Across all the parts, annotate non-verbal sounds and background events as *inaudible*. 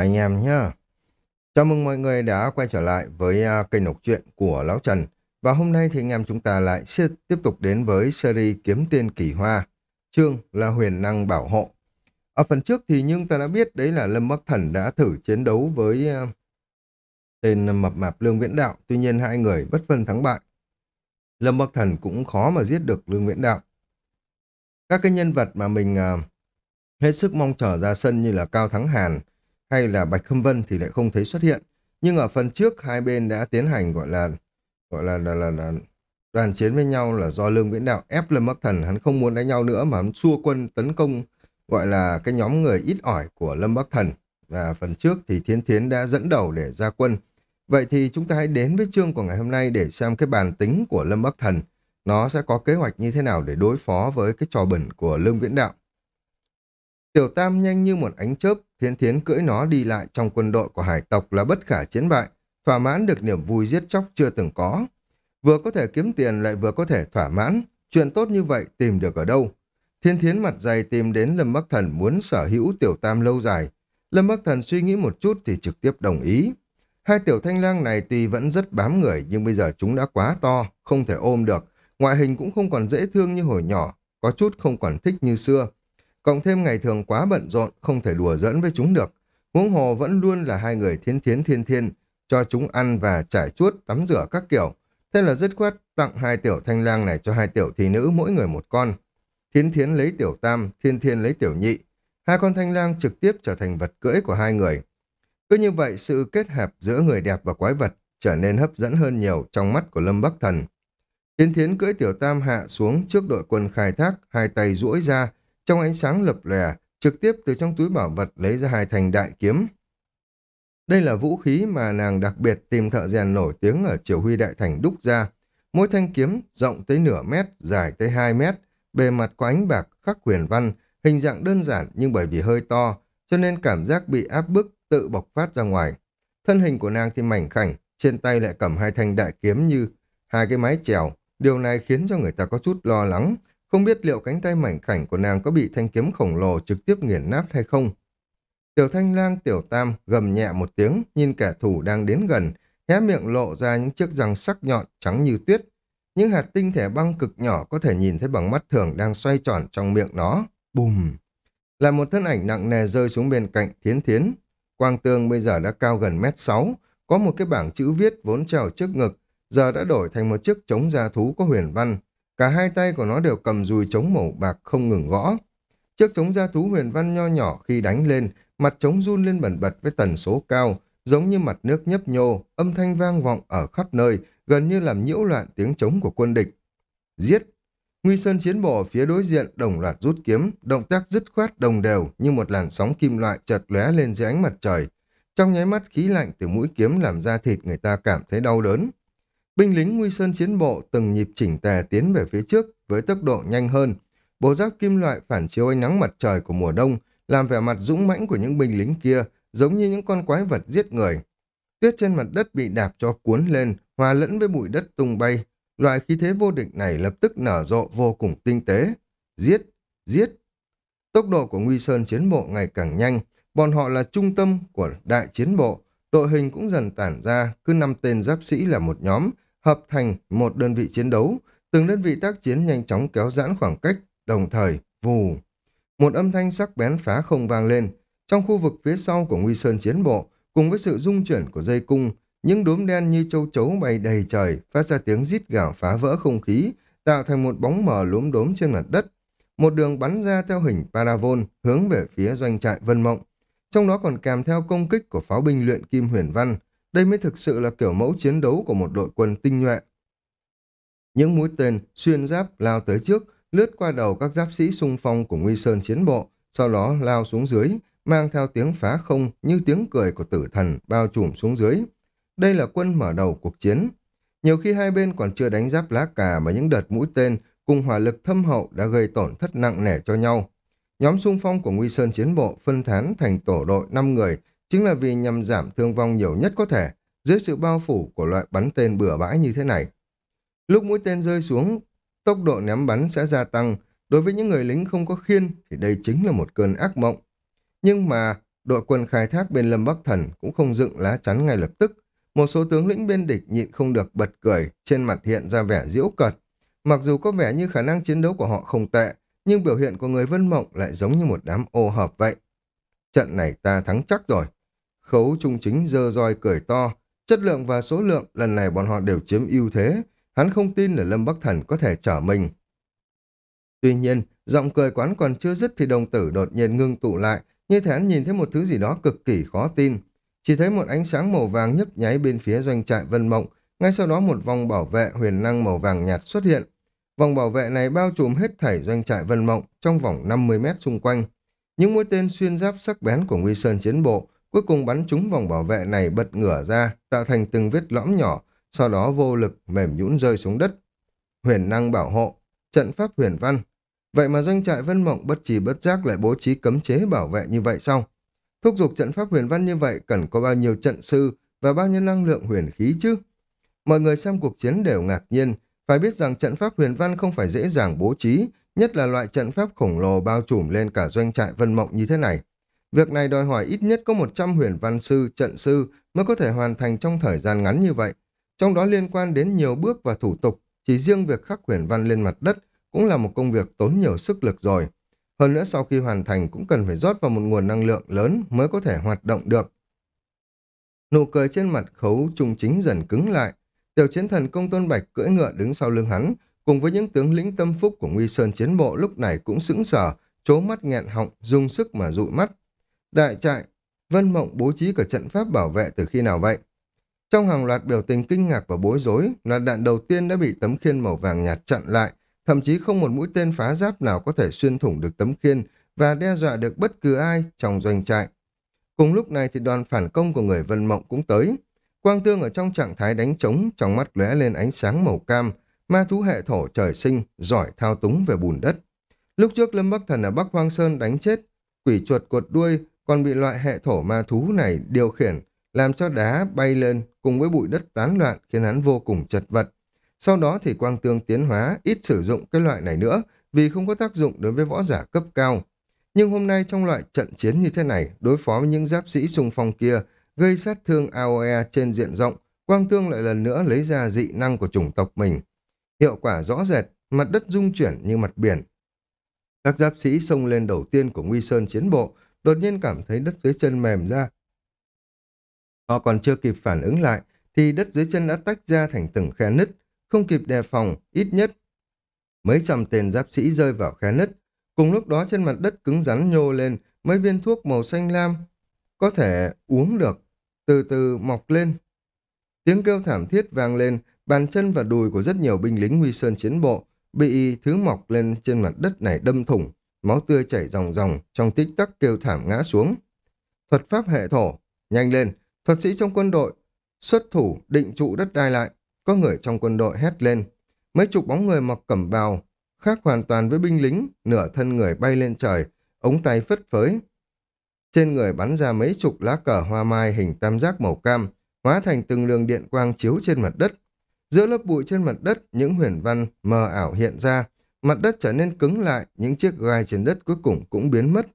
anh em nhé. Chào mừng mọi người đã quay trở lại với uh, kênh đọc truyện của Lão Trần. Và hôm nay thì anh em chúng ta lại sẽ tiếp tục đến với series Kiếm Tiên Kỳ Hoa. Chương là huyền năng bảo hộ. Ở phần trước thì nhưng ta đã biết đấy là Lâm Bắc Thần đã thử chiến đấu với uh, tên mập mạp Lương Viễn Đạo. Tuy nhiên hai người bất phân thắng bại. Lâm Bắc Thần cũng khó mà giết được Lương Viễn Đạo. Các cái nhân vật mà mình uh, hết sức mong chờ ra sân như là Cao Thắng Hàn, hay là Bạch Khâm Vân thì lại không thấy xuất hiện. Nhưng ở phần trước hai bên đã tiến hành gọi là gọi là là, là, là đoàn chiến với nhau là do Lương Viễn Đạo ép Lâm Bắc Thần hắn không muốn đánh nhau nữa mà hắn xua quân tấn công gọi là cái nhóm người ít ỏi của Lâm Bắc Thần. Và phần trước thì Thiên Thiến đã dẫn đầu để ra quân. Vậy thì chúng ta hãy đến với chương của ngày hôm nay để xem cái bàn tính của Lâm Bắc Thần. Nó sẽ có kế hoạch như thế nào để đối phó với cái trò bẩn của Lương Viễn Đạo. Tiểu Tam nhanh như một ánh chớp, Thiên Thiến cưỡi nó đi lại trong quân đội của hải tộc là bất khả chiến bại, thỏa mãn được niềm vui giết chóc chưa từng có. Vừa có thể kiếm tiền lại vừa có thể thỏa mãn, chuyện tốt như vậy tìm được ở đâu? Thiên Thiến mặt dày tìm đến Lâm Bắc Thần muốn sở hữu Tiểu Tam lâu dài. Lâm Bắc Thần suy nghĩ một chút thì trực tiếp đồng ý. Hai tiểu thanh lang này tuy vẫn rất bám người nhưng bây giờ chúng đã quá to, không thể ôm được. Ngoại hình cũng không còn dễ thương như hồi nhỏ, có chút không còn thích như xưa. Cộng thêm ngày thường quá bận rộn, không thể đùa dẫn với chúng được. Huống hồ vẫn luôn là hai người thiên thiến thiên thiên, cho chúng ăn và trải chuốt, tắm rửa các kiểu. Thế là dứt khoát tặng hai tiểu thanh lang này cho hai tiểu thị nữ mỗi người một con. Thiên thiến lấy tiểu tam, thiên thiên lấy tiểu nhị. Hai con thanh lang trực tiếp trở thành vật cưỡi của hai người. Cứ như vậy, sự kết hợp giữa người đẹp và quái vật trở nên hấp dẫn hơn nhiều trong mắt của Lâm Bắc Thần. Thiên thiến cưỡi tiểu tam hạ xuống trước đội quân khai thác, hai tay duỗi ra, trong ánh sáng lập lòe, trực tiếp từ trong túi bảo vật lấy ra hai thành đại kiếm. Đây là vũ khí mà nàng đặc biệt tìm thợ rèn nổi tiếng ở Triều Huy Đại Thành đúc ra. Mỗi thanh kiếm rộng tới nửa mét, dài tới hai mét, bề mặt có ánh bạc khắc huyền văn, hình dạng đơn giản nhưng bởi vì hơi to, cho nên cảm giác bị áp bức tự bộc phát ra ngoài. Thân hình của nàng thì mảnh khảnh, trên tay lại cầm hai thanh đại kiếm như hai cái mái chèo. Điều này khiến cho người ta có chút lo lắng, không biết liệu cánh tay mảnh khảnh của nàng có bị thanh kiếm khổng lồ trực tiếp nghiền nát hay không. Tiểu thanh lang tiểu tam gầm nhẹ một tiếng, nhìn kẻ thù đang đến gần, hé miệng lộ ra những chiếc răng sắc nhọn trắng như tuyết. Những hạt tinh thể băng cực nhỏ có thể nhìn thấy bằng mắt thường đang xoay tròn trong miệng nó. Bùm! Là một thân ảnh nặng nề rơi xuống bên cạnh thiến thiến. Quang tương bây giờ đã cao gần mét sáu, có một cái bảng chữ viết vốn treo trước ngực, giờ đã đổi thành một chiếc chống gia thú có huyền văn, Cả hai tay của nó đều cầm dùi trống màu bạc không ngừng gõ. Chiếc trống gia thú huyền văn nho nhỏ khi đánh lên, mặt trống run lên bẩn bật với tần số cao, giống như mặt nước nhấp nhô, âm thanh vang vọng ở khắp nơi, gần như làm nhiễu loạn tiếng trống của quân địch. Giết! Nguy Sơn chiến bộ ở phía đối diện đồng loạt rút kiếm, động tác dứt khoát đồng đều như một làn sóng kim loại chợt lóe lên dưới ánh mặt trời. Trong nháy mắt khí lạnh từ mũi kiếm làm ra thịt người ta cảm thấy đau đớn. Binh lính Nguy Sơn chiến bộ từng nhịp chỉnh tề tiến về phía trước với tốc độ nhanh hơn. Bộ giáp kim loại phản chiếu ánh nắng mặt trời của mùa đông làm vẻ mặt dũng mãnh của những binh lính kia giống như những con quái vật giết người. Tuyết trên mặt đất bị đạp cho cuốn lên, hòa lẫn với bụi đất tung bay. Loại khí thế vô địch này lập tức nở rộ vô cùng tinh tế. Giết! Giết! Tốc độ của Nguy Sơn chiến bộ ngày càng nhanh, bọn họ là trung tâm của đại chiến bộ, đội hình cũng dần tản ra, cứ năm tên giáp sĩ là một nhóm, hợp thành một đơn vị chiến đấu, từng đơn vị tác chiến nhanh chóng kéo giãn khoảng cách, đồng thời, vù. Một âm thanh sắc bén phá không vang lên, trong khu vực phía sau của Nguy Sơn chiến bộ, cùng với sự rung chuyển của dây cung, những đốm đen như châu chấu bay đầy trời, phát ra tiếng rít gào phá vỡ không khí, tạo thành một bóng mờ lốm đốm trên mặt đất. Một đường bắn ra theo hình paravol hướng về phía doanh trại Vân Mộng. Trong đó còn kèm theo công kích của pháo binh luyện kim huyền văn, đây mới thực sự là kiểu mẫu chiến đấu của một đội quân tinh nhuệ. Những mũi tên xuyên giáp lao tới trước, lướt qua đầu các giáp sĩ xung phong của Nguy Sơn chiến bộ, sau đó lao xuống dưới, mang theo tiếng phá không như tiếng cười của tử thần bao trùm xuống dưới. Đây là quân mở đầu cuộc chiến. Nhiều khi hai bên còn chưa đánh giáp lá cà mà những đợt mũi tên cùng hỏa lực thâm hậu đã gây tổn thất nặng nề cho nhau. Nhóm xung phong của Nguy Sơn chiến bộ phân thán thành tổ đội 5 người chính là vì nhằm giảm thương vong nhiều nhất có thể dưới sự bao phủ của loại bắn tên bừa bãi như thế này. Lúc mũi tên rơi xuống, tốc độ ném bắn sẽ gia tăng. Đối với những người lính không có khiên thì đây chính là một cơn ác mộng. Nhưng mà đội quân khai thác bên Lâm Bắc Thần cũng không dựng lá chắn ngay lập tức. Một số tướng lĩnh bên địch nhịn không được bật cười, trên mặt hiện ra vẻ diễu cợt. Mặc dù có vẻ như khả năng chiến đấu của họ không tệ, nhưng biểu hiện của người Vân Mộng lại giống như một đám ô hợp vậy. Trận này ta thắng chắc rồi. Khấu trung chính dơ roi cười to, chất lượng và số lượng lần này bọn họ đều chiếm ưu thế, hắn không tin là Lâm Bắc Thần có thể trở mình. Tuy nhiên, giọng cười quán còn chưa dứt thì đồng tử đột nhiên ngưng tụ lại, như thể hắn nhìn thấy một thứ gì đó cực kỳ khó tin. Chỉ thấy một ánh sáng màu vàng nhấp nháy bên phía doanh trại Vân Mộng, ngay sau đó một vòng bảo vệ huyền năng màu vàng nhạt xuất hiện. Vòng bảo vệ này bao trùm hết thảy doanh trại Vân Mộng trong vòng 50 mét xung quanh. Những mũi tên xuyên giáp sắc bén của Nguy Sơn chiến bộ cuối cùng bắn trúng vòng bảo vệ này bật ngửa ra, tạo thành từng vết lõm nhỏ, sau đó vô lực mềm nhũn rơi xuống đất. Huyền năng bảo hộ, trận pháp huyền văn. Vậy mà doanh trại Vân Mộng bất trì bất giác lại bố trí cấm chế bảo vệ như vậy sao? Thúc giục trận pháp huyền văn như vậy cần có bao nhiêu trận sư và bao nhiêu năng lượng huyền khí chứ? Mọi người xem cuộc chiến đều ngạc nhiên, phải biết rằng trận pháp huyền văn không phải dễ dàng bố trí, nhất là loại trận pháp khổng lồ bao trùm lên cả doanh trại Vân Mộng như thế này. Việc này đòi hỏi ít nhất có 100 huyền văn sư, trận sư mới có thể hoàn thành trong thời gian ngắn như vậy. Trong đó liên quan đến nhiều bước và thủ tục, chỉ riêng việc khắc huyền văn lên mặt đất cũng là một công việc tốn nhiều sức lực rồi. Hơn nữa sau khi hoàn thành cũng cần phải rót vào một nguồn năng lượng lớn mới có thể hoạt động được. Nụ cười trên mặt khấu trung chính dần cứng lại. Tiểu chiến thần công tôn bạch cưỡi ngựa đứng sau lưng hắn, cùng với những tướng lĩnh tâm phúc của Nguy Sơn chiến bộ lúc này cũng sững sờ, chố mắt nghẹn họng, dùng sức mà dụi mắt. Đại trại, Vân Mộng bố trí cả trận pháp bảo vệ từ khi nào vậy? Trong hàng loạt biểu tình kinh ngạc và bối rối, loạt đạn đầu tiên đã bị tấm khiên màu vàng nhạt chặn lại, thậm chí không một mũi tên phá giáp nào có thể xuyên thủng được tấm khiên và đe dọa được bất cứ ai trong doanh trại. Cùng lúc này thì đoàn phản công của người Vân Mộng cũng tới. Quang Tương ở trong trạng thái đánh trống, trong mắt lóe lên ánh sáng màu cam, ma thú hệ thổ trời sinh, giỏi thao túng về bùn đất. Lúc trước Lâm Bắc Thần ở Bắc Hoang Sơn đánh chết, quỷ chuột cột đuôi còn bị loại hệ thổ ma thú này điều khiển, làm cho đá bay lên cùng với bụi đất tán loạn khiến hắn vô cùng chật vật. Sau đó thì quang tương tiến hóa ít sử dụng cái loại này nữa vì không có tác dụng đối với võ giả cấp cao. Nhưng hôm nay trong loại trận chiến như thế này, đối phó với những giáp sĩ xung phong kia, gây sát thương AOE trên diện rộng, quang tương lại lần nữa lấy ra dị năng của chủng tộc mình. Hiệu quả rõ rệt, mặt đất rung chuyển như mặt biển. Các giáp sĩ xông lên đầu tiên của Nguy Sơn chiến bộ, đột nhiên cảm thấy đất dưới chân mềm ra. Họ còn chưa kịp phản ứng lại, thì đất dưới chân đã tách ra thành từng khe nứt, không kịp đề phòng, ít nhất. Mấy trăm tên giáp sĩ rơi vào khe nứt, cùng lúc đó trên mặt đất cứng rắn nhô lên, mấy viên thuốc màu xanh lam, có thể uống được, từ từ mọc lên. Tiếng kêu thảm thiết vang lên, bàn chân và đùi của rất nhiều binh lính nguy sơn chiến bộ bị thứ mọc lên trên mặt đất này đâm thủng, máu tươi chảy ròng ròng, trong tích tắc kêu thảm ngã xuống. Thuật pháp hệ thổ, nhanh lên, thuật sĩ trong quân đội, xuất thủ định trụ đất đai lại, có người trong quân đội hét lên. Mấy chục bóng người mặc cẩm bào, khác hoàn toàn với binh lính, nửa thân người bay lên trời, ống tay phất phới. Trên người bắn ra mấy chục lá cờ hoa mai hình tam giác màu cam, hóa thành từng đường điện quang chiếu trên mặt đất. Giữa lớp bụi trên mặt đất, những huyền văn mờ ảo hiện ra, mặt đất trở nên cứng lại, những chiếc gai trên đất cuối cùng cũng biến mất.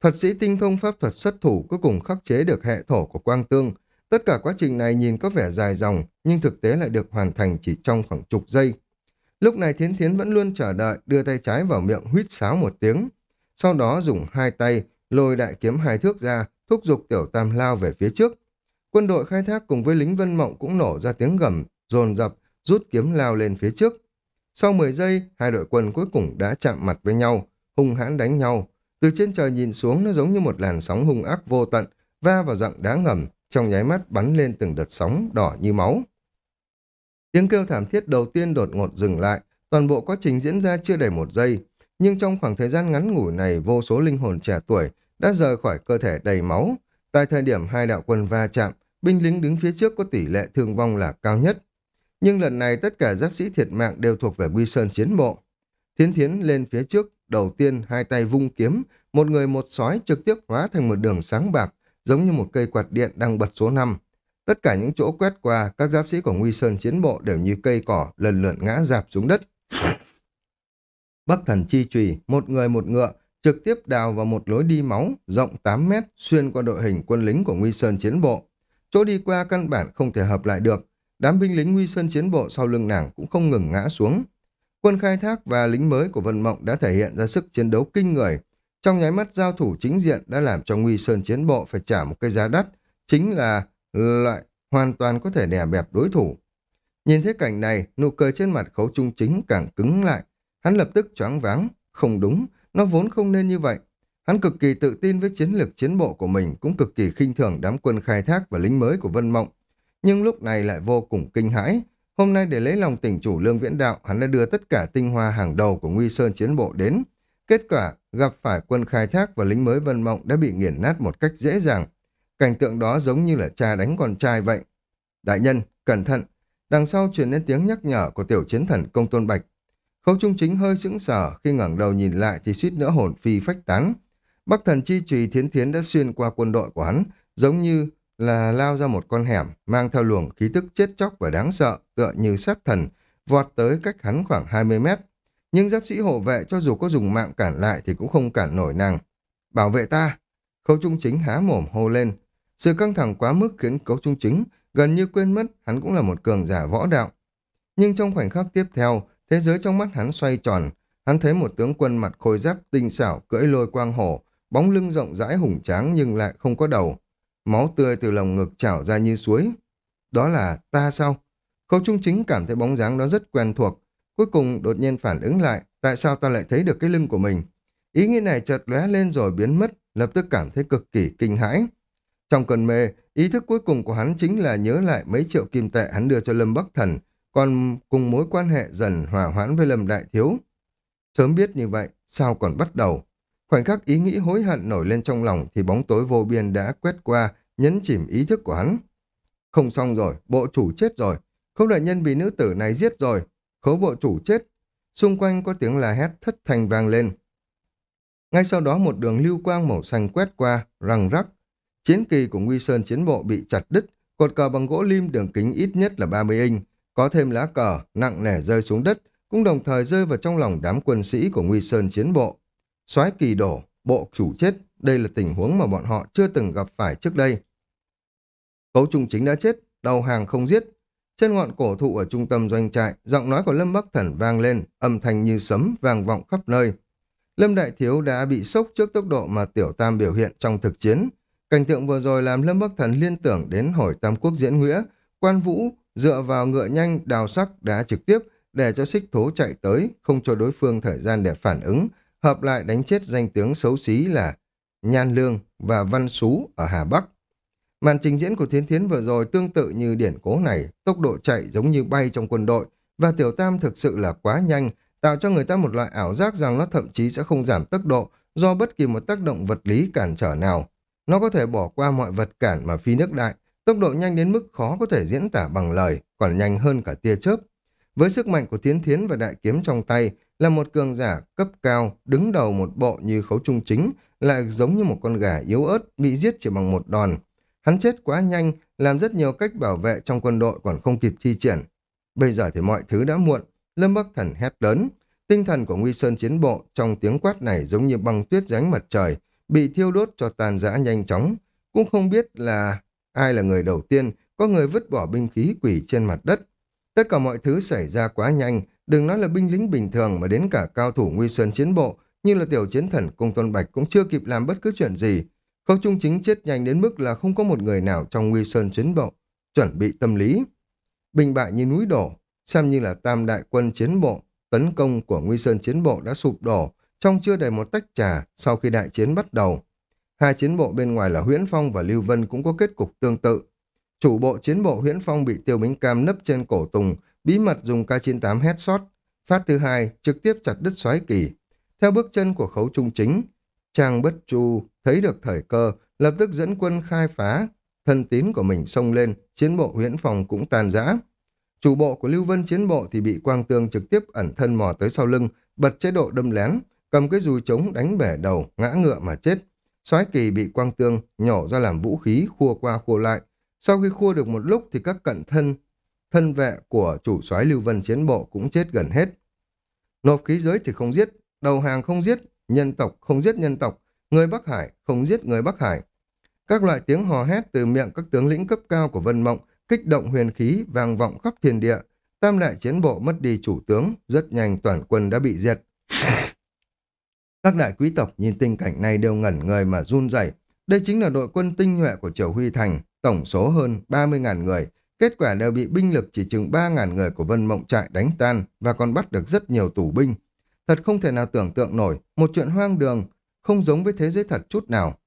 Thuật sĩ tinh thông pháp thuật xuất thủ cuối cùng khắc chế được hệ thổ của quang tương. Tất cả quá trình này nhìn có vẻ dài dòng, nhưng thực tế lại được hoàn thành chỉ trong khoảng chục giây. Lúc này Thiến Thiến vẫn luôn chờ đợi, đưa tay trái vào miệng huýt sáo một tiếng. Sau đó dùng hai tay, lôi đại kiếm hai thước ra, thúc giục tiểu tam lao về phía trước. Quân đội khai thác cùng với lính vân mộng cũng nổ ra tiếng gầm, dồn dập, rút kiếm lao lên phía trước. Sau 10 giây, hai đội quân cuối cùng đã chạm mặt với nhau, hung hãn đánh nhau. Từ trên trời nhìn xuống nó giống như một làn sóng hung ác vô tận, va vào dặng đá ngầm, trong nháy mắt bắn lên từng đợt sóng đỏ như máu. Tiếng kêu thảm thiết đầu tiên đột ngột dừng lại, toàn bộ quá trình diễn ra chưa đầy một giây, nhưng trong khoảng thời gian ngắn ngủi này vô số linh hồn trẻ tuổi đã rời khỏi cơ thể đầy máu. Tại thời điểm hai đạo quân va chạm, binh lính đứng phía trước có tỷ lệ thương vong là cao nhất. Nhưng lần này tất cả giáp sĩ thiệt mạng đều thuộc về Quy Sơn chiến bộ. Thiến Thiến lên phía trước, đầu tiên hai tay vung kiếm, một người một sói trực tiếp hóa thành một đường sáng bạc, giống như một cây quạt điện đang bật số 5. Tất cả những chỗ quét qua, các giáp sĩ của Nguy Sơn chiến bộ đều như cây cỏ lần lượt ngã dạp xuống đất. Bắc thần chi trùy, một người một ngựa, trực tiếp đào vào một lối đi máu rộng 8 mét xuyên qua đội hình quân lính của Nguy Sơn chiến bộ. Chỗ đi qua căn bản không thể hợp lại được, đám binh lính Nguy Sơn chiến bộ sau lưng nàng cũng không ngừng ngã xuống. Quân khai thác và lính mới của Vân Mộng đã thể hiện ra sức chiến đấu kinh người. Trong nháy mắt giao thủ chính diện đã làm cho Nguy Sơn chiến bộ phải trả một cái giá đắt, chính là loại hoàn toàn có thể đè bẹp đối thủ. Nhìn thấy cảnh này, nụ cười trên mặt khấu trung chính càng cứng lại. Hắn lập tức choáng váng. Không đúng, nó vốn không nên như vậy. Hắn cực kỳ tự tin với chiến lược chiến bộ của mình, cũng cực kỳ khinh thường đám quân khai thác và lính mới của Vân Mộng. Nhưng lúc này lại vô cùng kinh hãi. Hôm nay để lấy lòng tỉnh chủ Lương Viễn Đạo, hắn đã đưa tất cả tinh hoa hàng đầu của Nguy Sơn chiến bộ đến. Kết quả, gặp phải quân khai thác và lính mới Vân Mộng đã bị nghiền nát một cách dễ dàng. Cảnh tượng đó giống như là cha đánh con trai vậy. Đại nhân, cẩn thận, Đằng sau truyền đến tiếng nhắc nhở của tiểu chiến thần công tôn bạch. Khấu trung chính hơi sững sờ khi ngẩng đầu nhìn lại thì suýt nữa hồn phi phách tán. Bắc thần chi trùy thiến thiến đã xuyên qua quân đội của hắn, giống như là lao ra một con hẻm, mang theo luồng khí tức chết chóc và đáng sợ, tựa như sát thần, vọt tới cách hắn khoảng 20 mét. Nhưng giáp sĩ hộ vệ cho dù có dùng mạng cản lại thì cũng không cản nổi nàng. Bảo vệ ta! Khấu trung chính há mồm hô lên. Sự căng thẳng quá mức khiến khấu trung chính gần như quên mất hắn cũng là một cường giả võ đạo. Nhưng trong khoảnh khắc tiếp theo, thế giới trong mắt hắn xoay tròn, hắn thấy một tướng quân mặt khôi giáp tinh xảo cưỡi lôi quang hổ, bóng lưng rộng rãi hùng tráng nhưng lại không có đầu. Máu tươi từ lồng ngực trào ra như suối. Đó là ta sao? Khâu Trung Chính cảm thấy bóng dáng đó rất quen thuộc. Cuối cùng đột nhiên phản ứng lại, tại sao ta lại thấy được cái lưng của mình? Ý nghĩ này chợt lóe lên rồi biến mất, lập tức cảm thấy cực kỳ kinh hãi. Trong cơn mê, ý thức cuối cùng của hắn chính là nhớ lại mấy triệu kim tệ hắn đưa cho Lâm Bắc Thần, còn cùng mối quan hệ dần hòa hoãn với Lâm Đại Thiếu. Sớm biết như vậy, sao còn bắt đầu? Khoảnh khắc ý nghĩ hối hận nổi lên trong lòng thì bóng tối vô biên đã quét qua, nhấn chìm ý thức của hắn. Không xong rồi, bộ chủ chết rồi. Không đại nhân bị nữ tử này giết rồi. Khấu bộ chủ chết. Xung quanh có tiếng la hét thất thành vang lên. Ngay sau đó một đường lưu quang màu xanh quét qua, răng rắc, Chiến kỳ của Nguy Sơn chiến bộ bị chặt đứt, cột cờ bằng gỗ lim đường kính ít nhất là 30 inch, có thêm lá cờ nặng nề rơi xuống đất, cũng đồng thời rơi vào trong lòng đám quân sĩ của Nguy Sơn chiến bộ. Soái kỳ đổ, bộ chủ chết, đây là tình huống mà bọn họ chưa từng gặp phải trước đây. Cấu trung chính đã chết, đầu hàng không giết. Trên ngọn cổ thụ ở trung tâm doanh trại, giọng nói của Lâm Bắc Thần vang lên, âm thanh như sấm vang vọng khắp nơi. Lâm Đại Thiếu đã bị sốc trước tốc độ mà Tiểu Tam biểu hiện trong thực chiến, Cảnh tượng vừa rồi làm Lâm Bắc Thần liên tưởng đến hồi Tam Quốc diễn nghĩa, quan vũ dựa vào ngựa nhanh đào sắc đá trực tiếp để cho xích thố chạy tới, không cho đối phương thời gian để phản ứng, hợp lại đánh chết danh tướng xấu xí là Nhan Lương và Văn Sú ở Hà Bắc. Màn trình diễn của Thiến Thiến vừa rồi tương tự như điển cố này, tốc độ chạy giống như bay trong quân đội, và Tiểu Tam thực sự là quá nhanh, tạo cho người ta một loại ảo giác rằng nó thậm chí sẽ không giảm tốc độ do bất kỳ một tác động vật lý cản trở nào. Nó có thể bỏ qua mọi vật cản mà phi nước đại, tốc độ nhanh đến mức khó có thể diễn tả bằng lời, còn nhanh hơn cả tia chớp. Với sức mạnh của thiến Thiến và đại kiếm trong tay, là một cường giả cấp cao, đứng đầu một bộ như khấu trung chính, lại giống như một con gà yếu ớt bị giết chỉ bằng một đòn. Hắn chết quá nhanh, làm rất nhiều cách bảo vệ trong quân đội còn không kịp thi triển. Bây giờ thì mọi thứ đã muộn, Lâm Bắc Thần hét lớn. Tinh thần của Nguy Sơn chiến bộ trong tiếng quát này giống như băng tuyết ránh mặt trời, bị thiêu đốt cho tàn rã nhanh chóng. Cũng không biết là ai là người đầu tiên, có người vứt bỏ binh khí quỷ trên mặt đất. Tất cả mọi thứ xảy ra quá nhanh, đừng nói là binh lính bình thường mà đến cả cao thủ nguy sơn chiến bộ, như là tiểu chiến thần cung tôn bạch cũng chưa kịp làm bất cứ chuyện gì. Khâu trung chính chết nhanh đến mức là không có một người nào trong nguy sơn chiến bộ, chuẩn bị tâm lý. Bình bại như núi đổ, xem như là tam đại quân chiến bộ, tấn công của nguy sơn chiến bộ đã sụp đổ, trong chưa đầy một tách trà sau khi đại chiến bắt đầu. Hai chiến bộ bên ngoài là Huyễn Phong và Lưu Vân cũng có kết cục tương tự. Chủ bộ chiến bộ Huyễn Phong bị Tiêu Bính Cam nấp trên cổ Tùng, bí mật dùng K98 headshot. Phát thứ hai trực tiếp chặt đứt xoáy kỳ. Theo bước chân của khấu trung chính, Trang Bất Chu thấy được thời cơ, lập tức dẫn quân khai phá. Thân tín của mình xông lên, chiến bộ Huyễn phòng cũng tàn rã. Chủ bộ của Lưu Vân chiến bộ thì bị Quang Tương trực tiếp ẩn thân mò tới sau lưng, bật chế độ đâm lén, cầm cái dùi trống đánh bẻ đầu, ngã ngựa mà chết. soái kỳ bị quang tương nhổ ra làm vũ khí, khua qua khua lại. Sau khi khua được một lúc thì các cận thân, thân vệ của chủ soái Lưu Vân chiến bộ cũng chết gần hết. Nộp khí giới thì không giết, đầu hàng không giết, nhân tộc không giết nhân tộc, người Bắc Hải không giết người Bắc Hải. Các loại tiếng hò hét từ miệng các tướng lĩnh cấp cao của Vân Mộng kích động huyền khí vang vọng khắp thiên địa. Tam đại chiến bộ mất đi chủ tướng, rất nhanh toàn quân đã bị diệt. Các đại quý tộc nhìn tình cảnh này đều ngẩn người mà run rẩy. Đây chính là đội quân tinh nhuệ của Triều Huy Thành, tổng số hơn 30.000 người. Kết quả đều bị binh lực chỉ chừng 3.000 người của Vân Mộng Trại đánh tan và còn bắt được rất nhiều tù binh. Thật không thể nào tưởng tượng nổi, một chuyện hoang đường, không giống với thế giới thật chút nào.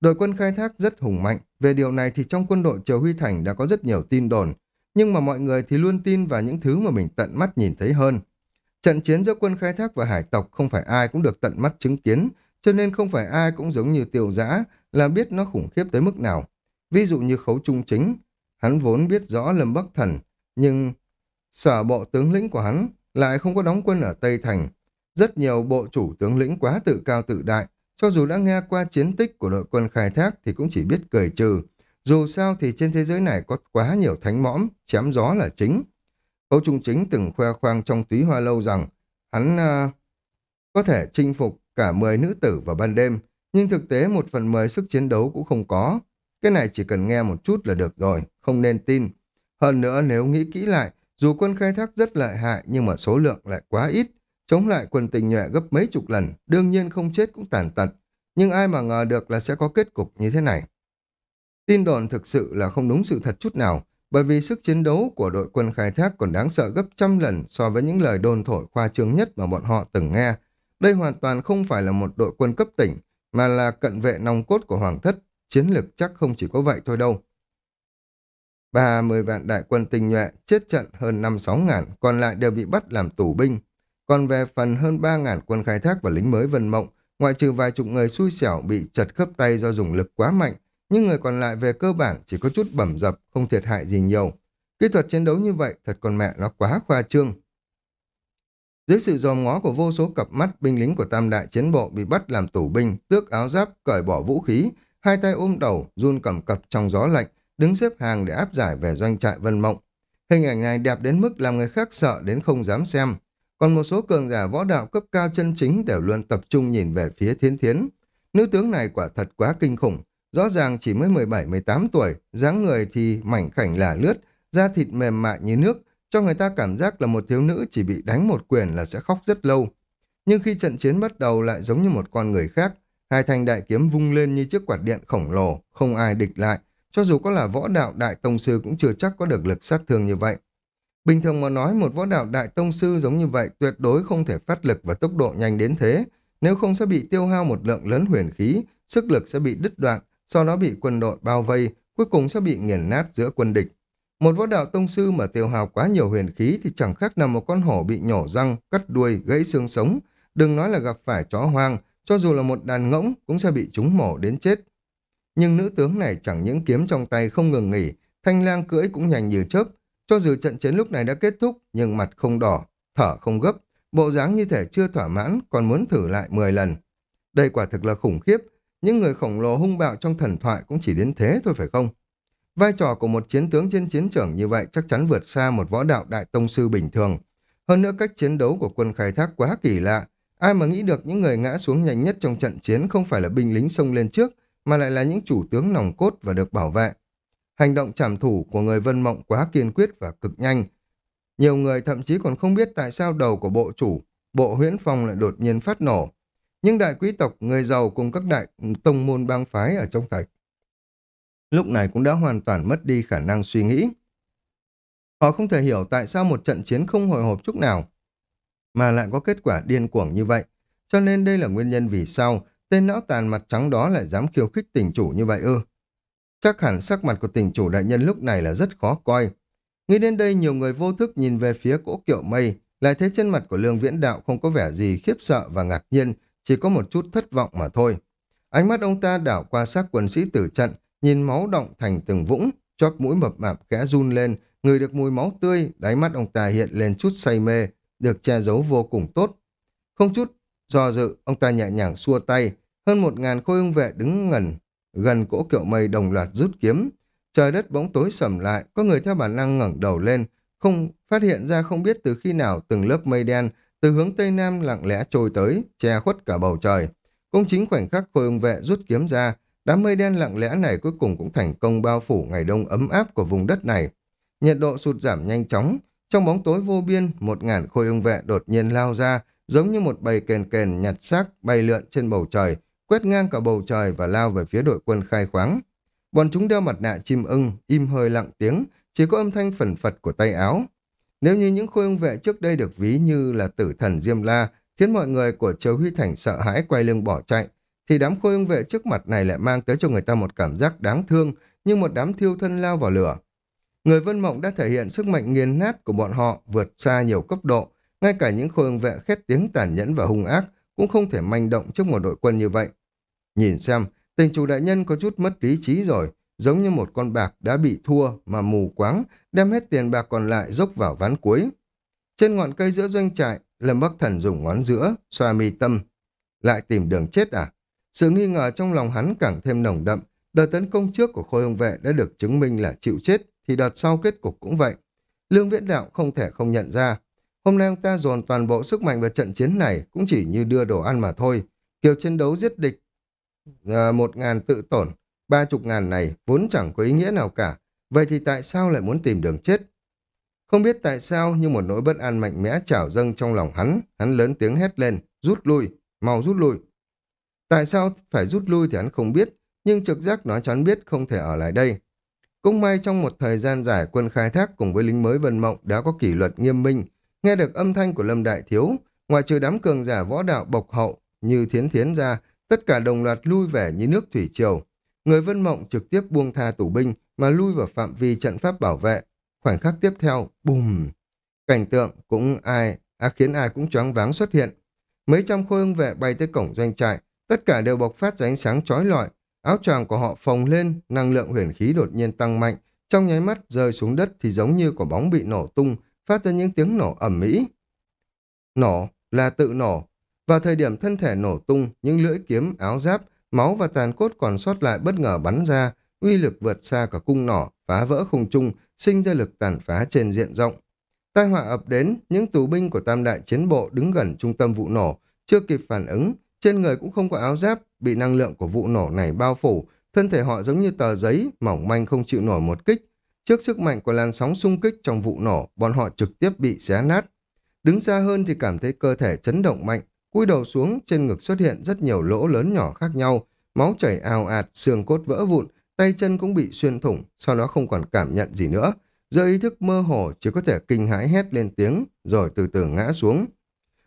Đội quân khai thác rất hùng mạnh, về điều này thì trong quân đội Triều Huy Thành đã có rất nhiều tin đồn, nhưng mà mọi người thì luôn tin vào những thứ mà mình tận mắt nhìn thấy hơn. Trận chiến giữa quân khai thác và hải tộc không phải ai cũng được tận mắt chứng kiến, cho nên không phải ai cũng giống như tiêu giã là biết nó khủng khiếp tới mức nào. Ví dụ như khấu trung chính, hắn vốn biết rõ Lâm Bắc Thần, nhưng sở bộ tướng lĩnh của hắn lại không có đóng quân ở Tây Thành. Rất nhiều bộ chủ tướng lĩnh quá tự cao tự đại, cho dù đã nghe qua chiến tích của đội quân khai thác thì cũng chỉ biết cười trừ. Dù sao thì trên thế giới này có quá nhiều thánh mõm, chém gió là chính. âu Trung Chính từng khoe khoang trong túy hoa lâu rằng hắn uh, có thể chinh phục cả 10 nữ tử vào ban đêm, nhưng thực tế một phần mười sức chiến đấu cũng không có. Cái này chỉ cần nghe một chút là được rồi, không nên tin. Hơn nữa nếu nghĩ kỹ lại, dù quân khai thác rất lợi hại nhưng mà số lượng lại quá ít, chống lại quân tình nhuệ gấp mấy chục lần, đương nhiên không chết cũng tàn tật. Nhưng ai mà ngờ được là sẽ có kết cục như thế này. Tin đồn thực sự là không đúng sự thật chút nào, bởi vì sức chiến đấu của đội quân khai thác còn đáng sợ gấp trăm lần so với những lời đồn thổi khoa trương nhất mà bọn họ từng nghe. Đây hoàn toàn không phải là một đội quân cấp tỉnh, mà là cận vệ nòng cốt của Hoàng thất, chiến lược chắc không chỉ có vậy thôi đâu. Ba mươi vạn đại quân tinh nhuệ chết trận hơn năm sáu ngàn, còn lại đều bị bắt làm tù binh. Còn về phần hơn ba ngàn quân khai thác và lính mới vân mộng, ngoại trừ vài chục người xui xẻo bị chật khớp tay do dùng lực quá mạnh, nhưng người còn lại về cơ bản chỉ có chút bẩm dập, không thiệt hại gì nhiều. Kỹ thuật chiến đấu như vậy thật con mẹ nó quá khoa trương. Dưới sự dòm ngó của vô số cặp mắt, binh lính của tam đại chiến bộ bị bắt làm tù binh, tước áo giáp, cởi bỏ vũ khí, hai tay ôm đầu, run cầm cập trong gió lạnh, đứng xếp hàng để áp giải về doanh trại Vân Mộng. Hình ảnh này đẹp đến mức làm người khác sợ đến không dám xem. Còn một số cường giả võ đạo cấp cao chân chính đều luôn tập trung nhìn về phía thiến thiến. Nữ tướng này quả thật quá kinh khủng. Rõ ràng chỉ mới 17-18 tuổi, dáng người thì mảnh khảnh là lướt, da thịt mềm mại như nước, cho người ta cảm giác là một thiếu nữ chỉ bị đánh một quyền là sẽ khóc rất lâu. Nhưng khi trận chiến bắt đầu lại giống như một con người khác, hai thanh đại kiếm vung lên như chiếc quạt điện khổng lồ, không ai địch lại, cho dù có là võ đạo đại tông sư cũng chưa chắc có được lực sát thương như vậy. Bình thường mà nói một võ đạo đại tông sư giống như vậy tuyệt đối không thể phát lực và tốc độ nhanh đến thế, nếu không sẽ bị tiêu hao một lượng lớn huyền khí, sức lực sẽ bị đứt đoạn, sau đó bị quân đội bao vây, cuối cùng sẽ bị nghiền nát giữa quân địch. Một võ đạo tông sư mà tiêu hao quá nhiều huyền khí thì chẳng khác nào một con hổ bị nhổ răng, cắt đuôi, gãy xương sống. Đừng nói là gặp phải chó hoang, cho dù là một đàn ngỗng cũng sẽ bị chúng mổ đến chết. Nhưng nữ tướng này chẳng những kiếm trong tay không ngừng nghỉ, thanh lang cưỡi cũng nhanh như chớp. Cho dù trận chiến lúc này đã kết thúc, nhưng mặt không đỏ, thở không gấp, bộ dáng như thể chưa thỏa mãn, còn muốn thử lại 10 lần. Đây quả thực là khủng khiếp, những người khổng lồ hung bạo trong thần thoại cũng chỉ đến thế thôi phải không? Vai trò của một chiến tướng trên chiến trường như vậy chắc chắn vượt xa một võ đạo đại tông sư bình thường. Hơn nữa cách chiến đấu của quân khai thác quá kỳ lạ. Ai mà nghĩ được những người ngã xuống nhanh nhất trong trận chiến không phải là binh lính xông lên trước, mà lại là những chủ tướng nòng cốt và được bảo vệ. Hành động trảm thủ của người Vân Mộng quá kiên quyết và cực nhanh. Nhiều người thậm chí còn không biết tại sao đầu của bộ chủ, bộ huyễn phong lại đột nhiên phát nổ. Nhưng đại quý tộc, người giàu cùng các đại tông môn bang phái ở trong thạch lúc này cũng đã hoàn toàn mất đi khả năng suy nghĩ. Họ không thể hiểu tại sao một trận chiến không hồi hộp chút nào, mà lại có kết quả điên cuồng như vậy. Cho nên đây là nguyên nhân vì sao tên não tàn mặt trắng đó lại dám khiêu khích tình chủ như vậy ư. Chắc hẳn sắc mặt của tình chủ đại nhân lúc này là rất khó coi. Nghĩ đến đây nhiều người vô thức nhìn về phía cỗ kiệu mây, lại thấy trên mặt của lương viễn đạo không có vẻ gì khiếp sợ và ngạc nhiên, chỉ có một chút thất vọng mà thôi. Ánh mắt ông ta đảo qua xác quân sĩ tử trận, nhìn máu động thành từng vũng, chóp mũi mập mạp khẽ run lên, người được mùi máu tươi, đáy mắt ông ta hiện lên chút say mê, được che giấu vô cùng tốt. Không chút do dự, ông ta nhẹ nhàng xua tay, hơn một ngàn khôi ung vệ đứng ngẩn, gần cỗ kiệu mây đồng loạt rút kiếm. Trời đất bóng tối sầm lại, có người theo bản năng ngẩng đầu lên, không phát hiện ra không biết từ khi nào từng lớp mây đen từ hướng tây nam lặng lẽ trôi tới, che khuất cả bầu trời. Cũng chính khoảnh khắc khôi ung vệ rút kiếm ra, đám mây đen lặng lẽ này cuối cùng cũng thành công bao phủ ngày đông ấm áp của vùng đất này. Nhiệt độ sụt giảm nhanh chóng, trong bóng tối vô biên, một ngàn khôi ưng vệ đột nhiên lao ra, giống như một bầy kền kền nhặt xác bay lượn trên bầu trời, quét ngang cả bầu trời và lao về phía đội quân khai khoáng. Bọn chúng đeo mặt nạ chim ưng, im hơi lặng tiếng, chỉ có âm thanh phần phật của tay áo. Nếu như những khôi ưng vệ trước đây được ví như là tử thần Diêm La, khiến mọi người của Châu Huy Thành sợ hãi quay lưng bỏ chạy, thì đám khôi ưng vệ trước mặt này lại mang tới cho người ta một cảm giác đáng thương, như một đám thiêu thân lao vào lửa. Người Vân Mộng đã thể hiện sức mạnh nghiền nát của bọn họ vượt xa nhiều cấp độ, ngay cả những khôi vệ khét tiếng tàn nhẫn và hung ác cũng không thể manh động trước một đội quân như vậy. Nhìn xem, tình chủ đại nhân có chút mất lý trí rồi, giống như một con bạc đã bị thua mà mù quáng, đem hết tiền bạc còn lại dốc vào ván cuối. Trên ngọn cây giữa doanh trại, Lâm Bắc Thần dùng ngón giữa, xoa mi tâm. Lại tìm đường chết à? Sự nghi ngờ trong lòng hắn càng thêm nồng đậm. Đợt tấn công trước của Khôi Hồng Vệ đã được chứng minh là chịu chết, thì đợt sau kết cục cũng vậy. Lương Viễn Đạo không thể không nhận ra. Hôm nay ông ta dồn toàn bộ sức mạnh vào trận chiến này cũng chỉ như đưa đồ ăn mà thôi. Kiểu chiến đấu giết địch, à, một ngàn tự tổn, ba chục ngàn này vốn chẳng có ý nghĩa nào cả. Vậy thì tại sao lại muốn tìm đường chết? Không biết tại sao nhưng một nỗi bất an mạnh mẽ trào dâng trong lòng hắn, hắn lớn tiếng hét lên, rút lui, mau rút lui. Tại sao phải rút lui thì hắn không biết, nhưng trực giác nói cho hắn biết không thể ở lại đây. Cũng may trong một thời gian dài quân khai thác cùng với lính mới Vân Mộng đã có kỷ luật nghiêm minh, nghe được âm thanh của Lâm Đại Thiếu, ngoài trừ đám cường giả võ đạo bộc hậu như thiến thiến ra, tất cả đồng loạt lui về như nước thủy triều. Người Vân Mộng trực tiếp buông tha tù binh mà lui vào phạm vi trận pháp bảo vệ. Khoảnh khắc tiếp theo, bùm! Cảnh tượng cũng ai, à, khiến ai cũng choáng váng xuất hiện. Mấy trăm khôi ưng vệ bay tới cổng doanh trại, tất cả đều bộc phát ra ánh sáng chói lọi, áo choàng của họ phồng lên, năng lượng huyền khí đột nhiên tăng mạnh, trong nháy mắt rơi xuống đất thì giống như quả bóng bị nổ tung, phát ra những tiếng nổ ầm ĩ. Nổ là tự nổ. Vào thời điểm thân thể nổ tung, những lưỡi kiếm, áo giáp, máu và tàn cốt còn sót lại bất ngờ bắn ra, uy lực vượt xa cả cung nỏ, phá vỡ khung trung, sinh ra lực tàn phá trên diện rộng. Tai họa ập đến, những tù binh của tam đại chiến bộ đứng gần trung tâm vụ nổ, chưa kịp phản ứng, trên người cũng không có áo giáp, bị năng lượng của vụ nổ này bao phủ, thân thể họ giống như tờ giấy, mỏng manh không chịu nổi một kích. Trước sức mạnh của làn sóng xung kích trong vụ nổ, bọn họ trực tiếp bị xé nát. Đứng xa hơn thì cảm thấy cơ thể chấn động mạnh, cúi đầu xuống, trên ngực xuất hiện rất nhiều lỗ lớn nhỏ khác nhau, máu chảy ào ạt, xương cốt vỡ vụn, tay chân cũng bị xuyên thủng, sau đó không còn cảm nhận gì nữa. Giờ ý thức mơ hồ chỉ có thể kinh hãi hét lên tiếng, rồi từ từ ngã xuống.